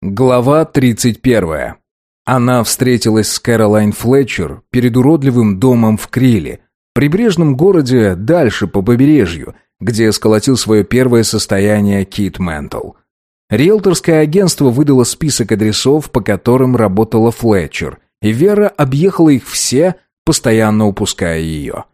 Глава 31. Она встретилась с Кэролайн Флетчер перед уродливым домом в Криле, прибрежном городе дальше по побережью, где сколотил свое первое состояние Кит Ментл. Риэлторское агентство выдало список адресов, по которым работала Флетчер, и Вера объехала их все, постоянно упуская ее.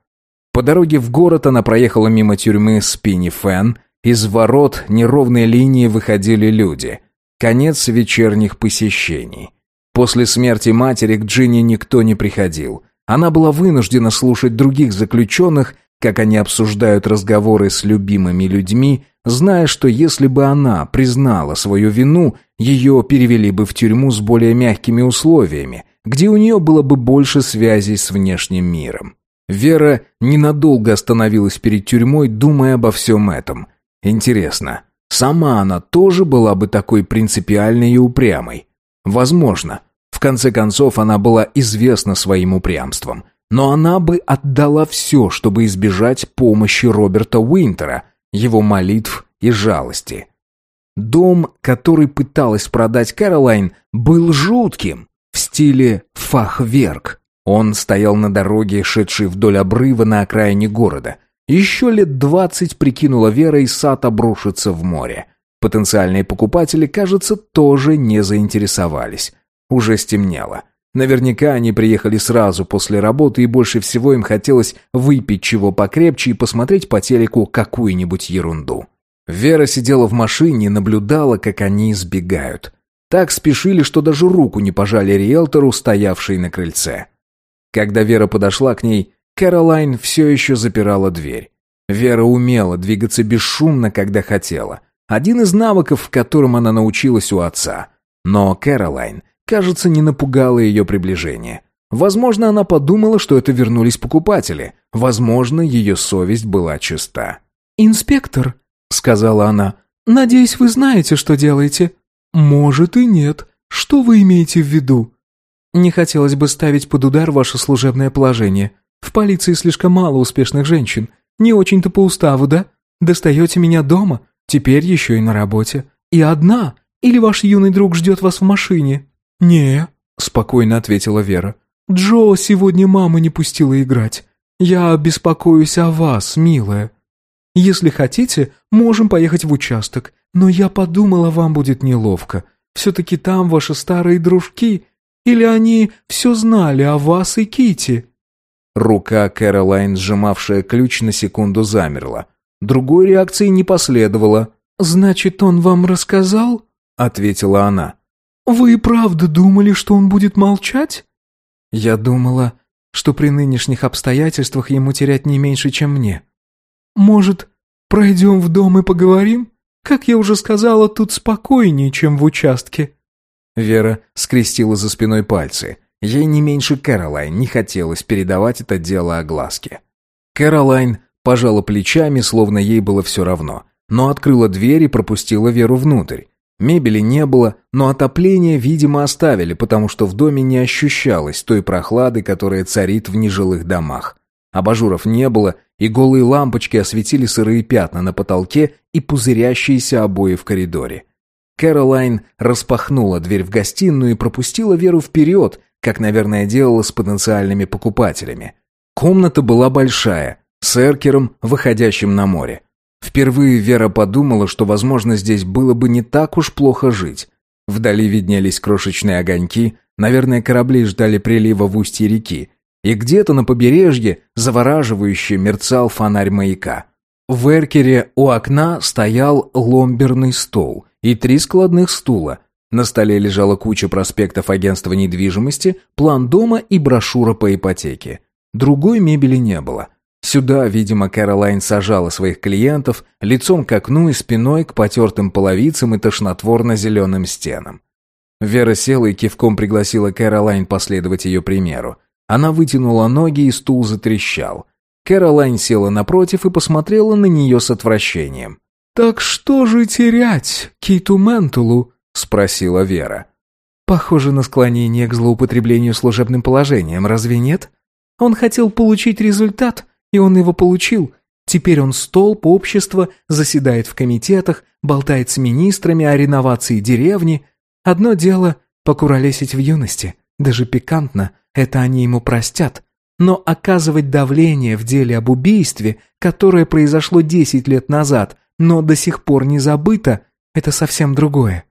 По дороге в город она проехала мимо тюрьмы Спинни Фен, из ворот неровной линии выходили люди – Конец вечерних посещений. После смерти матери к Джинни никто не приходил. Она была вынуждена слушать других заключенных, как они обсуждают разговоры с любимыми людьми, зная, что если бы она признала свою вину, ее перевели бы в тюрьму с более мягкими условиями, где у нее было бы больше связей с внешним миром. Вера ненадолго остановилась перед тюрьмой, думая обо всем этом. Интересно, Сама она тоже была бы такой принципиальной и упрямой. Возможно. В конце концов, она была известна своим упрямством. Но она бы отдала все, чтобы избежать помощи Роберта Уинтера, его молитв и жалости. Дом, который пыталась продать Кэролайн, был жутким, в стиле фахверк. Он стоял на дороге, шедшей вдоль обрыва на окраине города. Еще лет двадцать прикинула Вера, и сад обрушится в море. Потенциальные покупатели, кажется, тоже не заинтересовались. Уже стемнело. Наверняка они приехали сразу после работы, и больше всего им хотелось выпить чего покрепче и посмотреть по телеку какую-нибудь ерунду. Вера сидела в машине и наблюдала, как они избегают. Так спешили, что даже руку не пожали риэлтору, стоявшей на крыльце. Когда Вера подошла к ней, Кэролайн все еще запирала дверь. Вера умела двигаться бесшумно, когда хотела. Один из навыков, в котором она научилась у отца. Но Кэролайн, кажется, не напугала ее приближение. Возможно, она подумала, что это вернулись покупатели. Возможно, ее совесть была чиста. «Инспектор», — сказала она, — «надеюсь, вы знаете, что делаете?» «Может и нет. Что вы имеете в виду?» «Не хотелось бы ставить под удар ваше служебное положение. В полиции слишком мало успешных женщин. Не очень-то по уставу, да? Достаете меня дома, теперь еще и на работе. И одна? Или ваш юный друг ждет вас в машине?» «Не», — спокойно ответила Вера. «Джо сегодня мама не пустила играть. Я беспокоюсь о вас, милая. Если хотите, можем поехать в участок, но я подумала, вам будет неловко. Все-таки там ваши старые дружки. Или они все знали о вас и Кити. Рука Кэролайн, сжимавшая ключ, на секунду замерла. Другой реакции не последовало. «Значит, он вам рассказал?» — ответила она. «Вы и правда думали, что он будет молчать?» «Я думала, что при нынешних обстоятельствах ему терять не меньше, чем мне». «Может, пройдем в дом и поговорим? Как я уже сказала, тут спокойнее, чем в участке». Вера скрестила за спиной пальцы. Ей не меньше Кэролайн не хотелось передавать это дело огласке. Кэролайн пожала плечами, словно ей было все равно, но открыла дверь и пропустила Веру внутрь. Мебели не было, но отопление, видимо, оставили, потому что в доме не ощущалось той прохлады, которая царит в нежилых домах. Абажуров не было, и голые лампочки осветили сырые пятна на потолке и пузырящиеся обои в коридоре. Кэролайн распахнула дверь в гостиную и пропустила Веру вперед, как, наверное, делала с потенциальными покупателями. Комната была большая, с эркером, выходящим на море. Впервые Вера подумала, что, возможно, здесь было бы не так уж плохо жить. Вдали виднелись крошечные огоньки, наверное, корабли ждали прилива в устье реки, и где-то на побережье завораживающе мерцал фонарь маяка. В эркере у окна стоял ломберный стол и три складных стула, на столе лежала куча проспектов агентства недвижимости, план дома и брошюра по ипотеке. Другой мебели не было. Сюда, видимо, Кэролайн сажала своих клиентов лицом к окну и спиной к потертым половицам и тошнотворно-зеленым стенам. Вера села и кивком пригласила Кэролайн последовать ее примеру. Она вытянула ноги, и стул затрещал. Кэролайн села напротив и посмотрела на нее с отвращением. «Так что же терять Киту Ментулу?» — спросила Вера. «Похоже на склонение к злоупотреблению служебным положением, разве нет? Он хотел получить результат, и он его получил. Теперь он столб общества, заседает в комитетах, болтает с министрами о реновации деревни. Одно дело покуролесить в юности, даже пикантно, это они ему простят. Но оказывать давление в деле об убийстве, которое произошло 10 лет назад, но до сих пор не забыто, это совсем другое.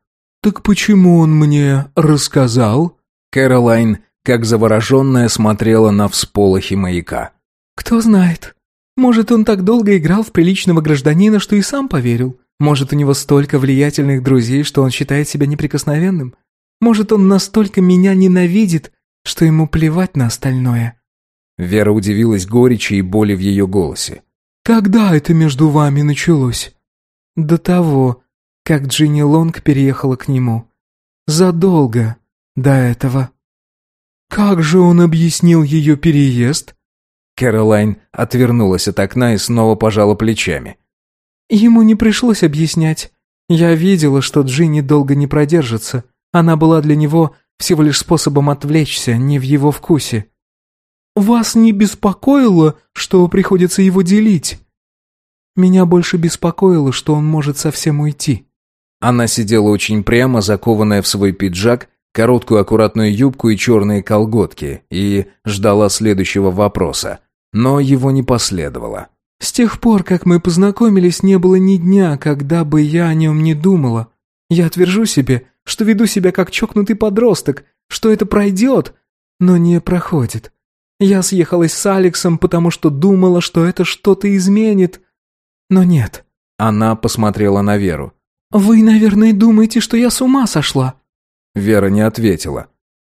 «Так почему он мне рассказал?» Кэролайн, как завороженная, смотрела на всполохи маяка. «Кто знает. Может, он так долго играл в приличного гражданина, что и сам поверил. Может, у него столько влиятельных друзей, что он считает себя неприкосновенным. Может, он настолько меня ненавидит, что ему плевать на остальное». Вера удивилась горечи и боли в ее голосе. «Когда это между вами началось?» «До того, как Джинни Лонг переехала к нему. Задолго до этого». «Как же он объяснил ее переезд?» Кэролайн отвернулась от окна и снова пожала плечами. Ему не пришлось объяснять. Я видела, что Джинни долго не продержится. Она была для него всего лишь способом отвлечься, не в его вкусе. «Вас не беспокоило, что приходится его делить?» «Меня больше беспокоило, что он может совсем уйти». Она сидела очень прямо, закованная в свой пиджак, короткую аккуратную юбку и черные колготки, и ждала следующего вопроса. Но его не последовало. «С тех пор, как мы познакомились, не было ни дня, когда бы я о нем не думала. Я отвержу себе, что веду себя как чокнутый подросток, что это пройдет, но не проходит. Я съехалась с Алексом, потому что думала, что это что-то изменит, но нет». Она посмотрела на Веру. «Вы, наверное, думаете, что я с ума сошла?» Вера не ответила.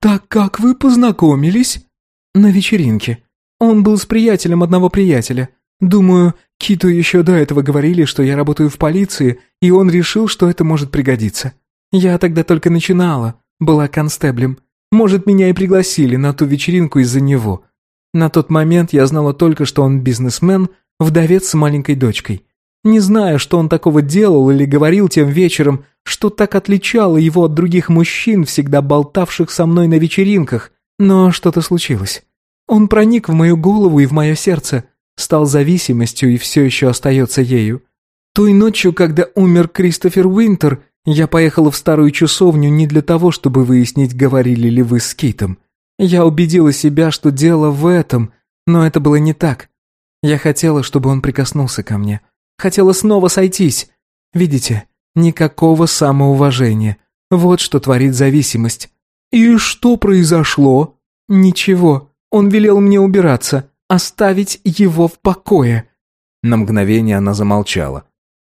«Так как вы познакомились?» «На вечеринке. Он был с приятелем одного приятеля. Думаю, Киту еще до этого говорили, что я работаю в полиции, и он решил, что это может пригодиться. Я тогда только начинала, была констеблем. Может, меня и пригласили на ту вечеринку из-за него. На тот момент я знала только, что он бизнесмен, вдовец с маленькой дочкой. Не знаю, что он такого делал или говорил тем вечером, что так отличало его от других мужчин, всегда болтавших со мной на вечеринках, но что-то случилось. Он проник в мою голову и в мое сердце, стал зависимостью и все еще остается ею. Той ночью, когда умер Кристофер Уинтер, я поехала в старую часовню не для того, чтобы выяснить, говорили ли вы с Китом. Я убедила себя, что дело в этом, но это было не так. Я хотела, чтобы он прикоснулся ко мне. Хотела снова сойтись. Видите, никакого самоуважения. Вот что творит зависимость. И что произошло? Ничего. Он велел мне убираться, оставить его в покое. На мгновение она замолчала.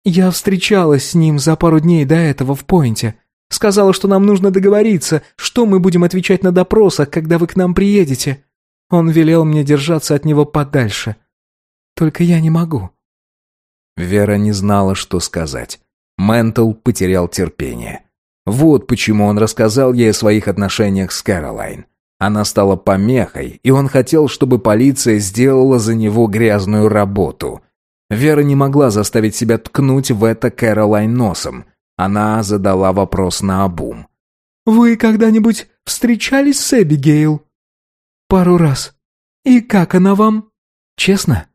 Я встречалась с ним за пару дней до этого в Пойнте. Сказала, что нам нужно договориться, что мы будем отвечать на допросах, когда вы к нам приедете. Он велел мне держаться от него подальше. Только я не могу. Вера не знала, что сказать. Ментл потерял терпение. Вот почему он рассказал ей о своих отношениях с Кэролайн. Она стала помехой, и он хотел, чтобы полиция сделала за него грязную работу. Вера не могла заставить себя ткнуть в это Кэролайн носом. Она задала вопрос на обум. «Вы когда-нибудь встречались с Эбигейл?» «Пару раз. И как она вам?» «Честно?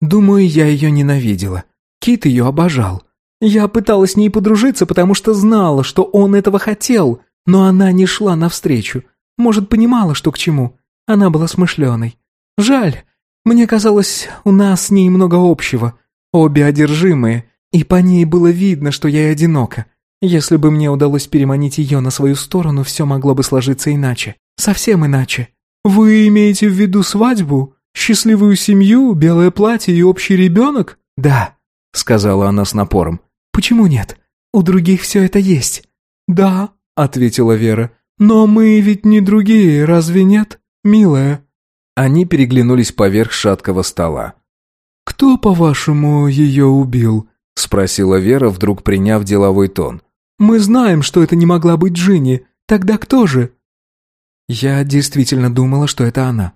Думаю, я ее ненавидела. Кит ее обожал. Я пыталась с ней подружиться, потому что знала, что он этого хотел, но она не шла навстречу. Может, понимала, что к чему. Она была смышленой. Жаль. Мне казалось, у нас с ней много общего. Обе одержимые, и по ней было видно, что я одинока. Если бы мне удалось переманить ее на свою сторону, все могло бы сложиться иначе. Совсем иначе. «Вы имеете в виду свадьбу? Счастливую семью, белое платье и общий ребенок?» «Да», — сказала она с напором. «Почему нет? У других все это есть». «Да», — ответила Вера. «Но мы ведь не другие, разве нет, милая?» Они переглянулись поверх шаткого стола. «Кто, по-вашему, ее убил?» — спросила Вера, вдруг приняв деловой тон. «Мы знаем, что это не могла быть Джинни. Тогда кто же?» Я действительно думала, что это она.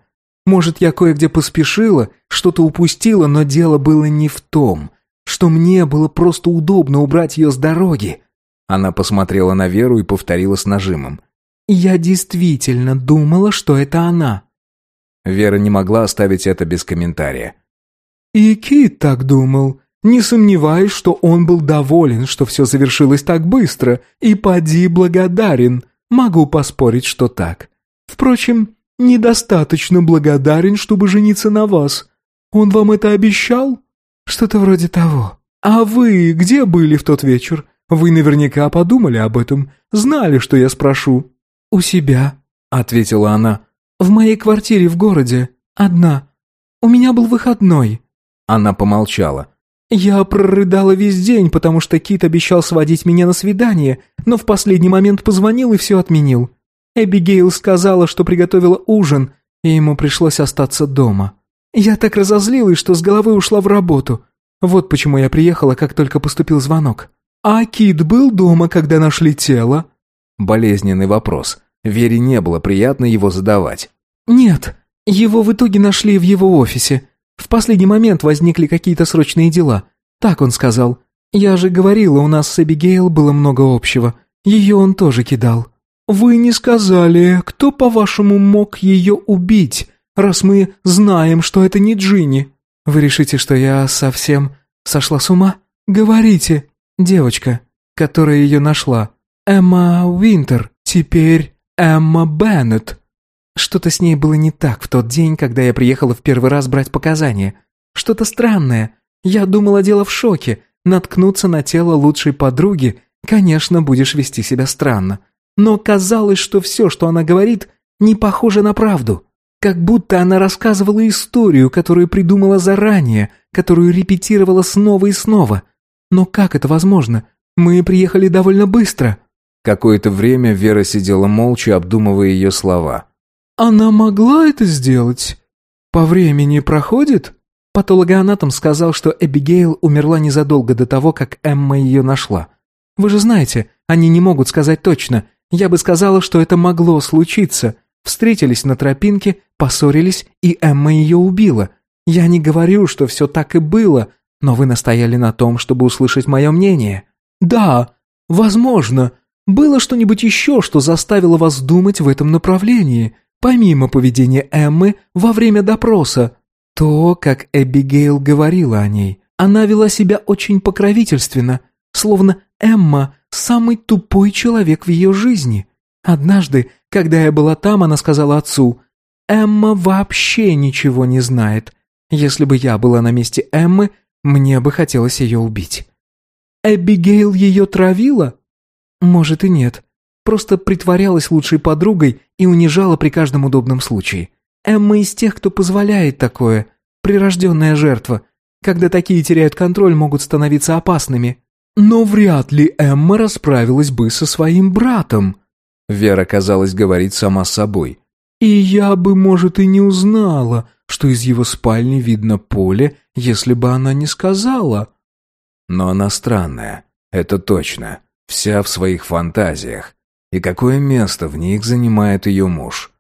Может, я кое-где поспешила, что-то упустила, но дело было не в том что мне было просто удобно убрать ее с дороги. Она посмотрела на Веру и повторила с нажимом. «Я действительно думала, что это она». Вера не могла оставить это без комментария. «И Кит так думал. Не сомневаюсь, что он был доволен, что все завершилось так быстро, и поди благодарен. Могу поспорить, что так. Впрочем, недостаточно благодарен, чтобы жениться на вас. Он вам это обещал? Что-то вроде того. А вы где были в тот вечер? Вы наверняка подумали об этом, знали, что я спрошу. У себя, ответила она. В моей квартире в городе, одна. У меня был выходной. Она помолчала. Я прорыдала весь день, потому что Кит обещал сводить меня на свидание, но в последний момент позвонил и все отменил. Эбигейл сказала, что приготовила ужин, и ему пришлось остаться дома. Я так разозлилась, что с головы ушла в работу. Вот почему я приехала, как только поступил звонок. А Кит был дома, когда нашли тело? Болезненный вопрос. Вере не было приятно его задавать. Нет, его в итоге нашли в его офисе. В последний момент возникли какие-то срочные дела. Так он сказал. Я же говорила, у нас с Эбигейл было много общего. Ее он тоже кидал. Вы не сказали, кто, по-вашему, мог ее убить, раз мы знаем, что это не Джинни? Вы решите, что я совсем сошла с ума? Говорите. Девочка, которая ее нашла. Эмма Уинтер. Теперь Эмма Беннет. Что-то с ней было не так в тот день, когда я приехала в первый раз брать показания. Что-то странное. Я думала, дело в шоке. Наткнуться на тело лучшей подруги, конечно, будешь вести себя странно. Но казалось, что все, что она говорит, не похоже на правду. Как будто она рассказывала историю, которую придумала заранее, которую репетировала снова и снова. Но как это возможно? Мы приехали довольно быстро. Какое-то время Вера сидела молча, обдумывая ее слова. «Она могла это сделать? По времени проходит?» Патологоанатом сказал, что Эбигейл умерла незадолго до того, как Эмма ее нашла. «Вы же знаете, они не могут сказать точно. Я бы сказала, что это могло случиться. Встретились на тропинке, поссорились, и Эмма ее убила. Я не говорю, что все так и было, но вы настояли на том, чтобы услышать мое мнение. Да, возможно, было что-нибудь еще, что заставило вас думать в этом направлении. Помимо поведения Эммы во время допроса, то, как Эбигейл говорила о ней, она вела себя очень покровительственно, словно Эмма – самый тупой человек в ее жизни. Однажды, когда я была там, она сказала отцу, «Эмма вообще ничего не знает. Если бы я была на месте Эммы, мне бы хотелось ее убить». Эбигейл ее травила? Может и нет. Просто притворялась лучшей подругой и унижала при каждом удобном случае. Эмма из тех, кто позволяет такое. Прирожденная жертва. Когда такие теряют контроль, могут становиться опасными. Но вряд ли Эмма расправилась бы со своим братом. Вера, казалось, говорит сама с собой. И я бы, может, и не узнала, что из его спальни видно поле, если бы она не сказала. Но она странная, это точно, вся в своих фантазиях. И какое место в них занимает ее муж?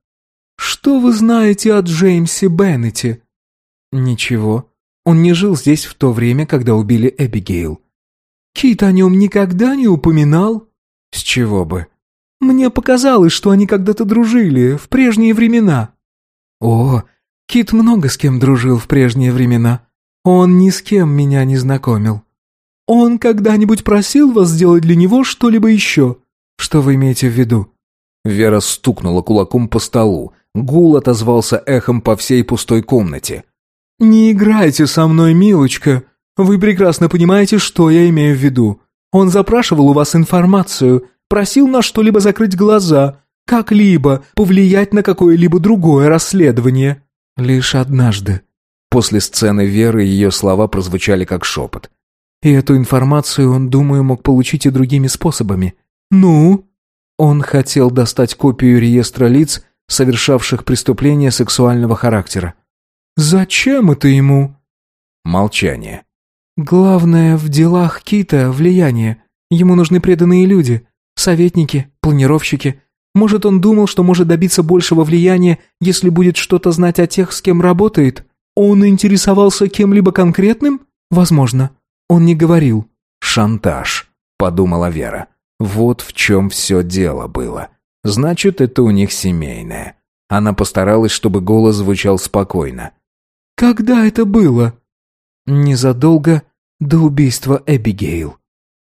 «Что вы знаете о Джеймсе Беннете?» «Ничего. Он не жил здесь в то время, когда убили Эбигейл». «Кит о нем никогда не упоминал?» «С чего бы?» «Мне показалось, что они когда-то дружили, в прежние времена». «О, Кит много с кем дружил в прежние времена. Он ни с кем меня не знакомил». «Он когда-нибудь просил вас сделать для него что-либо еще?» «Что вы имеете в виду?» Вера стукнула кулаком по столу. Гул отозвался эхом по всей пустой комнате. «Не играйте со мной, милочка. Вы прекрасно понимаете, что я имею в виду. Он запрашивал у вас информацию, просил на что-либо закрыть глаза, как-либо повлиять на какое-либо другое расследование». «Лишь однажды». После сцены Веры ее слова прозвучали как шепот. И эту информацию он, думаю, мог получить и другими способами. Ну? Он хотел достать копию реестра лиц, совершавших преступления сексуального характера. Зачем это ему? Молчание. Главное в делах Кита влияние. Ему нужны преданные люди, советники, планировщики. Может, он думал, что может добиться большего влияния, если будет что-то знать о тех, с кем работает? Он интересовался кем-либо конкретным? Возможно. Он не говорил. «Шантаж», — подумала Вера. «Вот в чем все дело было. Значит, это у них семейное». Она постаралась, чтобы голос звучал спокойно. «Когда это было?» «Незадолго до убийства Эбигейл.